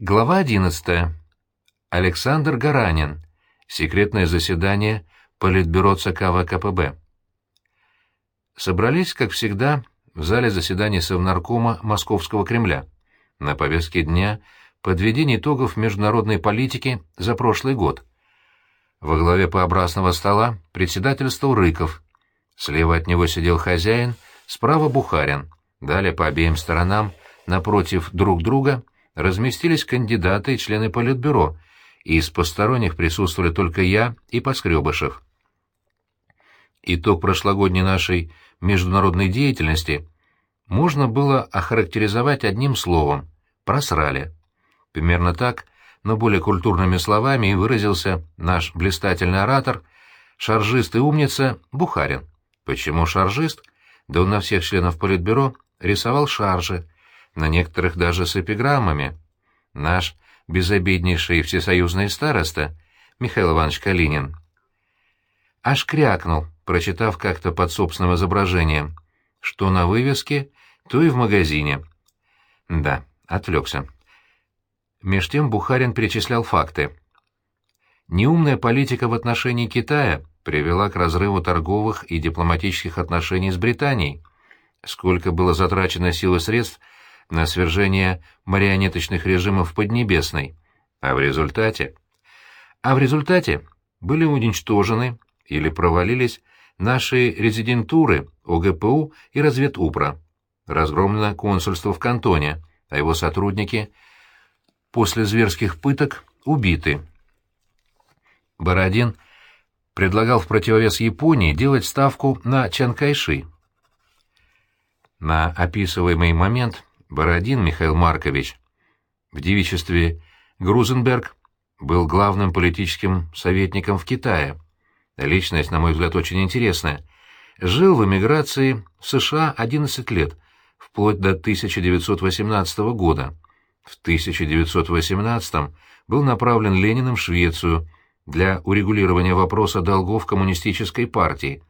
Глава 11. Александр Гаранин. Секретное заседание Политбюро ЦК ВКПБ. Собрались, как всегда, в зале заседаний Совнаркома Московского Кремля. На повестке дня подведение итогов международной политики за прошлый год. Во главе пообразного стола председательствовал Рыков. Слева от него сидел хозяин, справа Бухарин. Далее по обеим сторонам, напротив друг друга — разместились кандидаты и члены Политбюро, и из посторонних присутствовали только я и Поскребышев. Итог прошлогодней нашей международной деятельности можно было охарактеризовать одним словом — просрали. Примерно так, но более культурными словами и выразился наш блистательный оратор, шаржист и умница Бухарин. Почему шаржист? Да он на всех членов Политбюро рисовал шаржи, на некоторых даже с эпиграммами. Наш безобиднейший всесоюзный староста Михаил Иванович Калинин аж крякнул, прочитав как-то под собственным изображением, что на вывеске, то и в магазине. Да, отвлекся. Меж тем Бухарин перечислял факты. Неумная политика в отношении Китая привела к разрыву торговых и дипломатических отношений с Британией. Сколько было затрачено сил и средств на свержение марионеточных режимов Поднебесной, а в результате... А в результате были уничтожены или провалились наши резидентуры ОГПУ и разведупра, разгромлено консульство в Кантоне, а его сотрудники после зверских пыток убиты. Бородин предлагал в противовес Японии делать ставку на Чанкайши. На описываемый момент Бородин Михаил Маркович в девичестве Грузенберг был главным политическим советником в Китае. Личность, на мой взгляд, очень интересная. Жил в эмиграции в США 11 лет, вплоть до 1918 года. В 1918 был направлен Лениным в Швецию для урегулирования вопроса долгов коммунистической партии,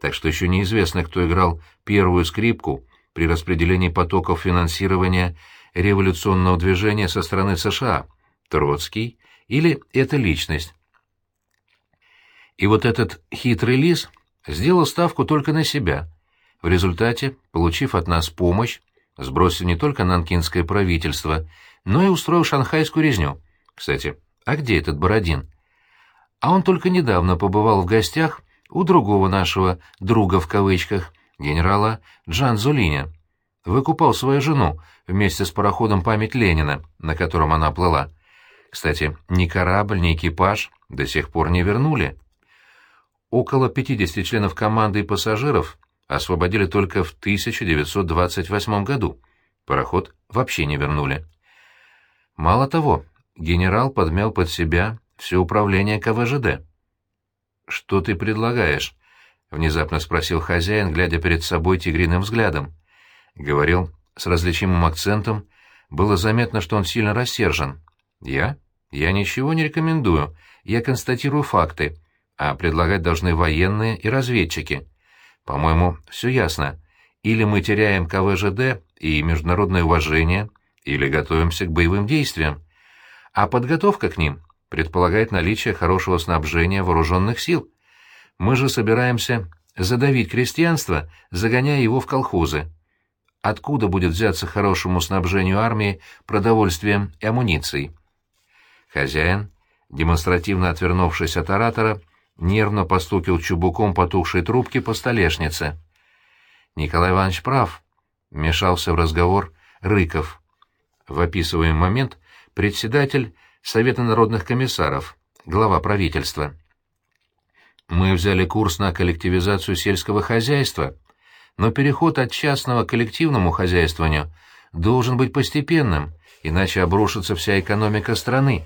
так что еще неизвестно, кто играл первую скрипку при распределении потоков финансирования революционного движения со стороны США, Троцкий или эта личность. И вот этот хитрый лис сделал ставку только на себя. В результате, получив от нас помощь, сбросил не только нанкинское правительство, но и устроил шанхайскую резню. Кстати, а где этот Бородин? А он только недавно побывал в гостях у другого нашего «друга» в кавычках – генерала Джанзулиня. Выкупал свою жену вместе с пароходом «Память Ленина», на котором она плыла. Кстати, ни корабль, ни экипаж до сих пор не вернули. Около 50 членов команды и пассажиров освободили только в 1928 году. Пароход вообще не вернули. Мало того, генерал подмял под себя все управление КВЖД. «Что ты предлагаешь?» — внезапно спросил хозяин, глядя перед собой тигриным взглядом. Говорил с различимым акцентом. Было заметно, что он сильно рассержен. «Я? Я ничего не рекомендую. Я констатирую факты. А предлагать должны военные и разведчики. По-моему, все ясно. Или мы теряем КВЖД и международное уважение, или готовимся к боевым действиям. А подготовка к ним предполагает наличие хорошего снабжения вооруженных сил». Мы же собираемся задавить крестьянство, загоняя его в колхозы. Откуда будет взяться хорошему снабжению армии продовольствием и амуницией? Хозяин, демонстративно отвернувшись от оратора, нервно постукил чубуком потухшей трубки по столешнице. Николай Иванович прав, мешался в разговор Рыков. В описываемый момент председатель Совета народных комиссаров, глава правительства. Мы взяли курс на коллективизацию сельского хозяйства, но переход от частного к коллективному хозяйствованию должен быть постепенным, иначе обрушится вся экономика страны.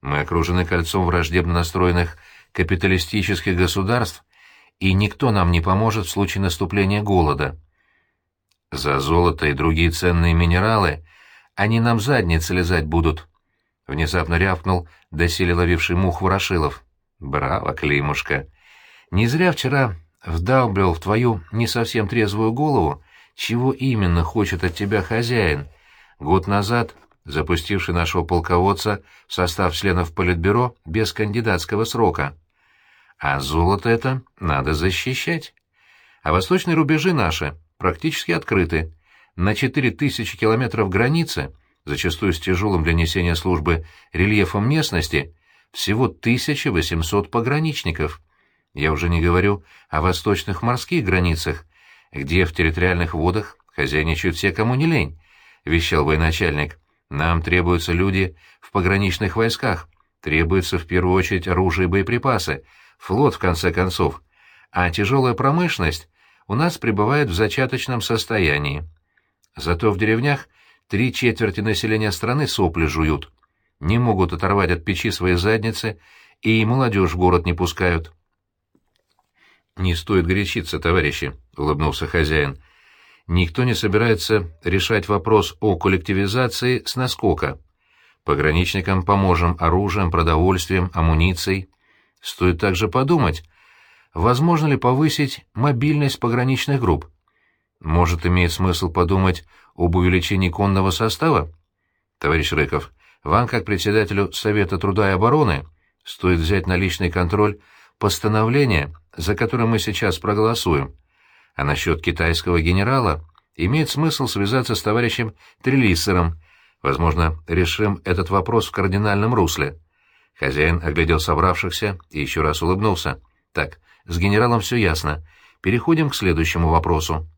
Мы окружены кольцом враждебно настроенных капиталистических государств, и никто нам не поможет в случае наступления голода. За золото и другие ценные минералы они нам задницы лизать будут, — внезапно рявкнул доселе ловивший мух Ворошилов. «Браво, Климушка! Не зря вчера вдалбливал в твою не совсем трезвую голову, чего именно хочет от тебя хозяин. Год назад запустивший нашего полководца в состав членов Политбюро без кандидатского срока. А золото это надо защищать. А восточные рубежи наши практически открыты. На 4000 километров границы, зачастую с тяжелым для несения службы рельефом местности, всего 1800 пограничников. Я уже не говорю о восточных морских границах, где в территориальных водах хозяйничают все, кому не лень, — вещал военачальник. Нам требуются люди в пограничных войсках, требуется в первую очередь оружие и боеприпасы, флот, в конце концов. А тяжелая промышленность у нас пребывает в зачаточном состоянии. Зато в деревнях три четверти населения страны сопли жуют, не могут оторвать от печи свои задницы и молодежь в город не пускают. «Не стоит горячиться, товарищи», — улыбнулся хозяин. «Никто не собирается решать вопрос о коллективизации с наскока. Пограничникам поможем оружием, продовольствием, амуницией. Стоит также подумать, возможно ли повысить мобильность пограничных групп. Может, имеет смысл подумать об увеличении конного состава? Товарищ Рыков, вам, как председателю Совета труда и обороны, стоит взять на личный контроль постановление, за которое мы сейчас проголосуем. А насчет китайского генерала имеет смысл связаться с товарищем Трелиссером. Возможно, решим этот вопрос в кардинальном русле. Хозяин оглядел собравшихся и еще раз улыбнулся. Так, с генералом все ясно. Переходим к следующему вопросу.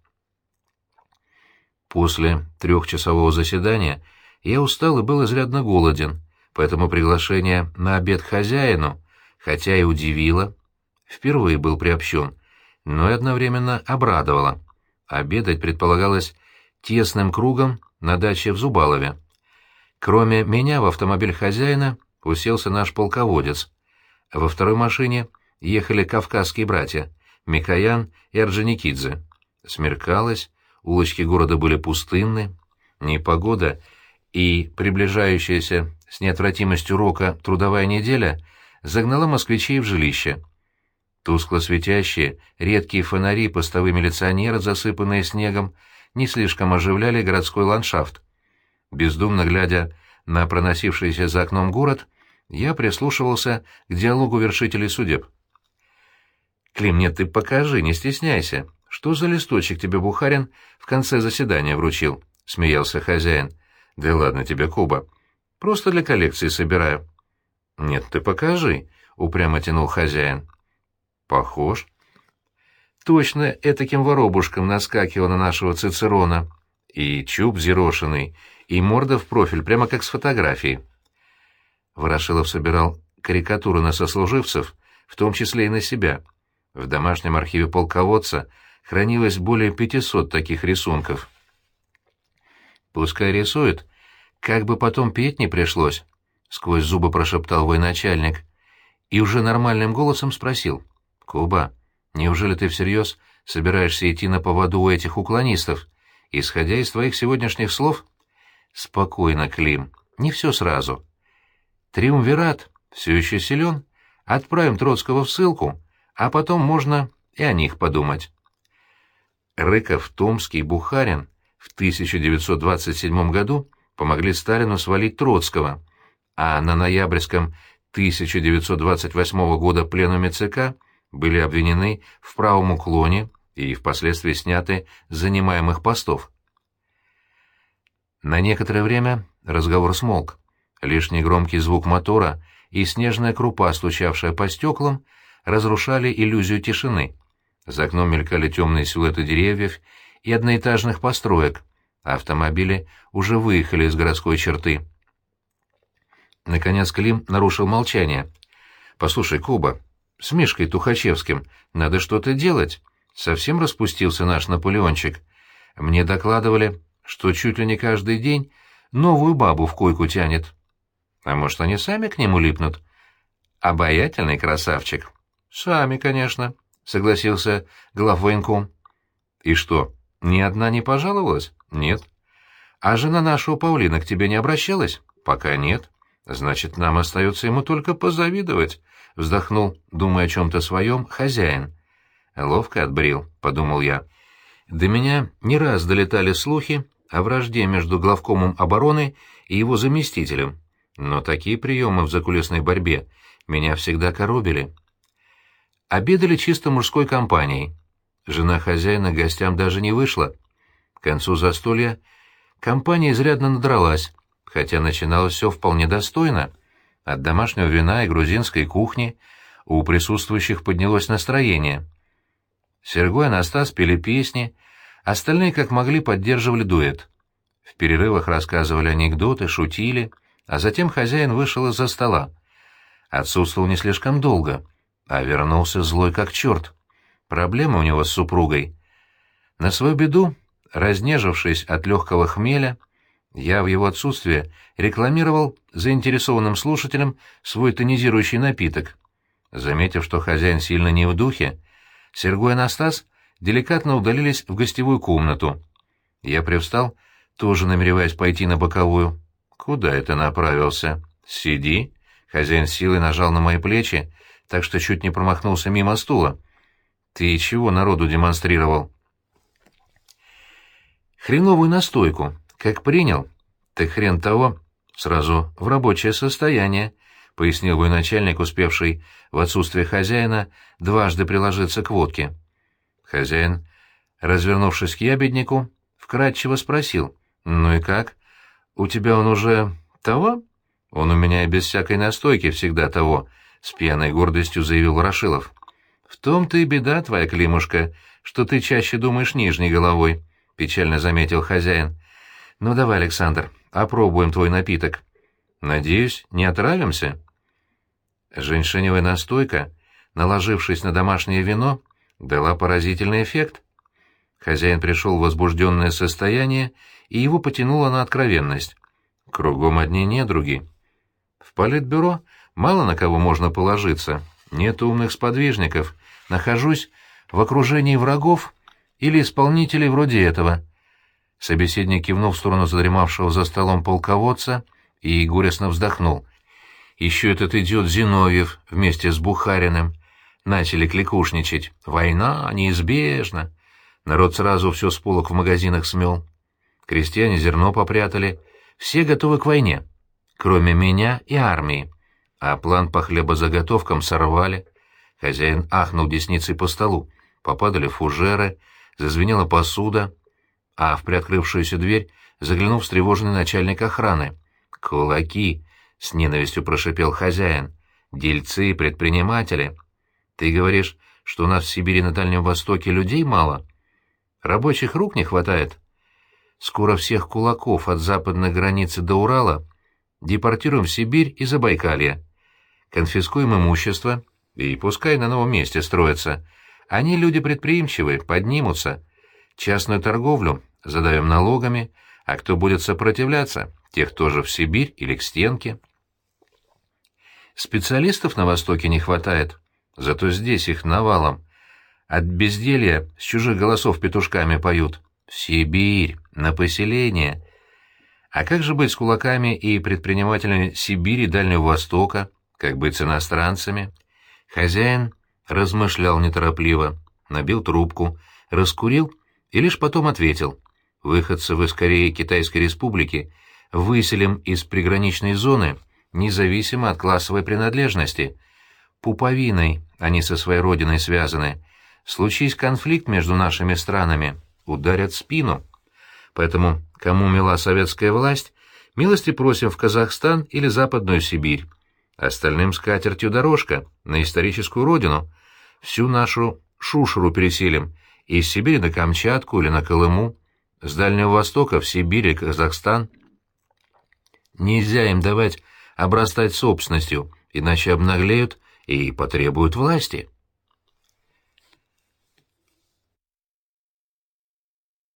После трехчасового заседания я устал и был изрядно голоден, поэтому приглашение на обед хозяину, хотя и удивило, впервые был приобщен, но и одновременно обрадовало. Обедать предполагалось тесным кругом на даче в Зубалове. Кроме меня в автомобиль хозяина уселся наш полководец. Во второй машине ехали кавказские братья — Микоян и Орджоникидзе. Смеркалось, улочки города были пустынны, непогода и приближающаяся с неотвратимостью рока трудовая неделя загнала москвичей в жилище. Тускло светящие, редкие фонари постовые милиционеры, засыпанные снегом, не слишком оживляли городской ландшафт. Бездумно глядя на проносившийся за окном город, я прислушивался к диалогу вершителей судеб. «Клим, нет, ты покажи, не стесняйся. Что за листочек тебе Бухарин в конце заседания вручил?» — смеялся хозяин. «Да ладно тебе, Куба. Просто для коллекции собираю». «Нет, ты покажи», — упрямо тянул хозяин. «Похож». Точно этаким воробушком наскакивал на нашего Цицерона. И чуб зерошенный, и морда в профиль, прямо как с фотографии. Ворошилов собирал карикатуры на сослуживцев, в том числе и на себя. В домашнем архиве полководца хранилось более 500 таких рисунков. «Пускай рисует, как бы потом петь не пришлось», — сквозь зубы прошептал военачальник. И уже нормальным голосом спросил. «Куба, неужели ты всерьез собираешься идти на поводу у этих уклонистов? Исходя из твоих сегодняшних слов, Спокойно, Клим, не все сразу. Триумвират все еще силен. Отправим Троцкого в ссылку, а потом можно и о них подумать. Рыков, Томский, Бухарин в 1927 году помогли Сталину свалить Троцкого, а на ноябрьском 1928 года пленуме ЦК были обвинены в правом уклоне и впоследствии сняты с занимаемых постов. На некоторое время разговор смолк. Лишь негромкий звук мотора и снежная крупа, стучавшая по стеклам, разрушали иллюзию тишины. За окном мелькали темные силуэты деревьев и одноэтажных построек. Автомобили уже выехали из городской черты. Наконец Клим нарушил молчание. «Послушай, Куба, с Мишкой Тухачевским надо что-то делать. Совсем распустился наш Наполеончик. Мне докладывали, что чуть ли не каждый день новую бабу в койку тянет. А может, они сами к нему липнут? Обаятельный красавчик. Сами, конечно, согласился главвоенком. И что, ни одна не пожаловалась? Нет. А жена нашего Паулина к тебе не обращалась? Пока нет. Значит, нам остается ему только позавидовать, вздохнул, думая о чем-то своем, хозяин. Ловко отбрил, подумал я. До меня не раз долетали слухи о вражде между главкомом обороны и его заместителем, но такие приемы в закулисной борьбе меня всегда коробили. Обедали чисто мужской компанией. Жена хозяина гостям даже не вышла. К концу застолья компания изрядно надралась, хотя начиналось все вполне достойно. От домашнего вина и грузинской кухни у присутствующих поднялось настроение. Сергой и Анастас пели песни, остальные как могли поддерживали дуэт. В перерывах рассказывали анекдоты, шутили, а затем хозяин вышел из-за стола. Отсутствовал не слишком долго, а вернулся злой как черт. Проблема у него с супругой. На свою беду, разнежившись от легкого хмеля, я в его отсутствие рекламировал заинтересованным слушателям свой тонизирующий напиток. Заметив, что хозяин сильно не в духе, Сергой и Анастас деликатно удалились в гостевую комнату. Я привстал, тоже намереваясь пойти на боковую. «Куда это направился?» «Сиди». Хозяин силой нажал на мои плечи, так что чуть не промахнулся мимо стула. «Ты чего народу демонстрировал?» «Хреновую настойку. Как принял, так хрен того, сразу в рабочее состояние», — пояснил военачальник, успевший в отсутствие хозяина дважды приложиться к водке. Хозяин, развернувшись к ябеднику, вкратчиво спросил, «Ну и как? У тебя он уже того?» «Он у меня и без всякой настойки всегда того», — с пьяной гордостью заявил Ворошилов. «В том-то и беда твоя, Климушка, что ты чаще думаешь нижней головой», — печально заметил хозяин. «Ну давай, Александр, опробуем твой напиток. Надеюсь, не отравимся?» Женьшеневая настойка, наложившись на домашнее вино, дала поразительный эффект. Хозяин пришел в возбужденное состояние, и его потянуло на откровенность. Кругом одни недруги. В политбюро мало на кого можно положиться, нет умных сподвижников, нахожусь в окружении врагов или исполнителей вроде этого — Собеседник кивнул в сторону задремавшего за столом полководца и горестно вздохнул. Еще этот идиот Зиновьев вместе с Бухариным начали кликушничать. Война неизбежна. Народ сразу все с полок в магазинах смел. Крестьяне зерно попрятали. Все готовы к войне, кроме меня и армии. А план по хлебозаготовкам сорвали. Хозяин ахнул десницей по столу. Попадали фужеры, зазвенела посуда — а в приоткрывшуюся дверь заглянул встревоженный начальник охраны. «Кулаки!» — с ненавистью прошипел хозяин. «Дельцы, предприниматели! Ты говоришь, что у нас в Сибири на Дальнем Востоке людей мало? Рабочих рук не хватает? Скоро всех кулаков от западной границы до Урала депортируем в Сибирь и Забайкалье. Конфискуем имущество, и пускай на новом месте строятся. Они люди предприимчивые, поднимутся. Частную торговлю задаем налогами, а кто будет сопротивляться, тех тоже в Сибирь или к стенке. Специалистов на Востоке не хватает, зато здесь их навалом. От безделья с чужих голосов петушками поют. В Сибирь, на поселение. А как же быть с кулаками и предпринимателями Сибири и Дальнего Востока? Как быть с иностранцами? Хозяин размышлял неторопливо, набил трубку, раскурил и лишь потом ответил — выходцев из Кореи Китайской Республики выселим из приграничной зоны независимо от классовой принадлежности. Пуповиной они со своей родиной связаны. Случись конфликт между нашими странами, ударят спину. Поэтому, кому мила советская власть, милости просим в Казахстан или Западную Сибирь. Остальным скатертью дорожка, на историческую родину. Всю нашу шушеру переселим, из Сибири на Камчатку или на Колыму с Дальнего Востока в Сибирь и Казахстан. Нельзя им давать обрастать собственностью, иначе обнаглеют и потребуют власти.